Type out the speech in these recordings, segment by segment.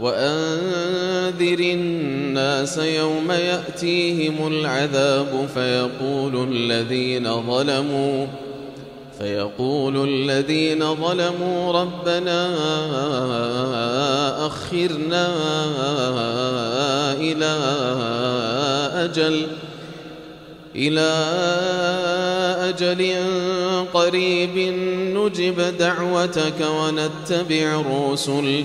وأنذر الناس يوم يأتيهم العذاب فيقول الذين ظلموا فيقول الذين ظلموا ربنا أخرنا إلى أجل إلى أجل قريب نجب دعوتك ونتبع الرسل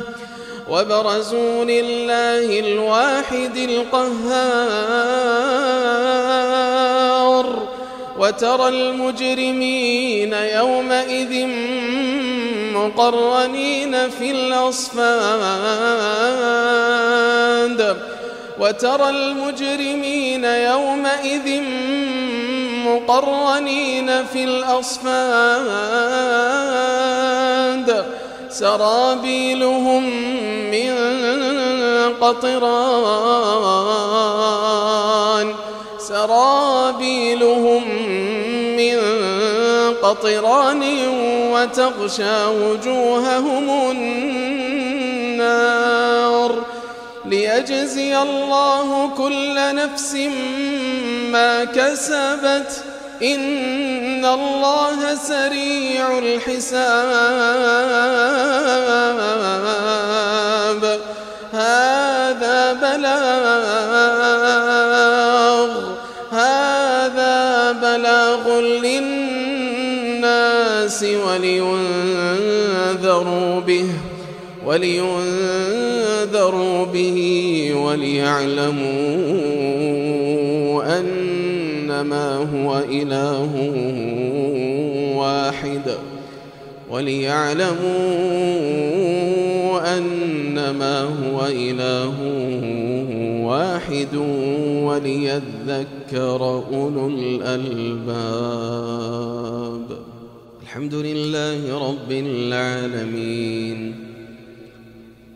وبرزوا لله الواحد القهار وترى المجرمين يومئذ مقرنين في الأصفاد وترى المجرمين يومئذ مقرنين في الأصفاد سرابيلهم من قطران. سرابيلهم من قطران وتغشى وجوههم النار. ليجزي الله كل نفس ما كسبت إن الله سريع الحساب. هذا بلاغ. هذا بلاغ للناس ولينذروا به ولينذروا به وليعلموا أن إنما هو إله واحد وليعلموا أنما هو إله واحد وليذكر أولو الألباب. الحمد لله رب العالمين.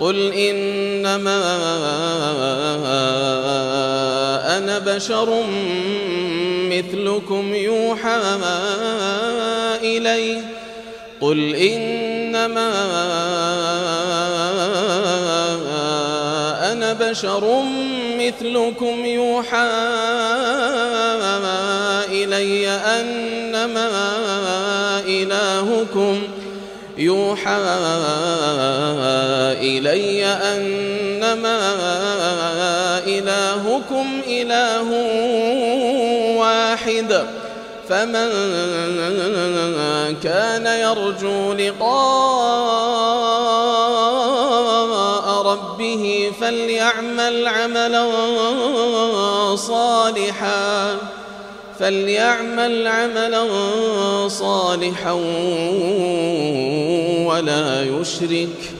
قل إنما أنا بشر مثلكم يوحى إلي قل إنما أنا بشر مثلكم يوحى إلي أنما إلهكم يوحى إلي أنما إلهكم إله واحد فمن كان يرجو لقاء ربه فليعمل عملا صالحا فليعمل عملا صالحا ولا يشرك